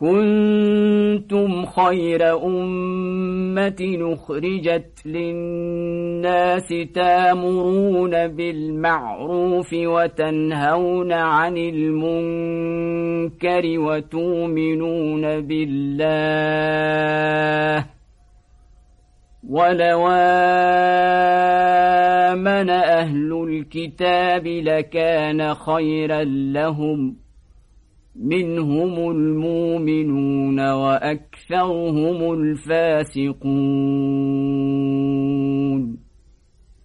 كنتم خير أمة نخرجت للناس تامرون بالمعروف وتنهون عن المنكر وتؤمنون بالله ولو آمن أهل الكتاب لكان خيرا لهم منهم المؤمنون وأكثرهم الفاسقون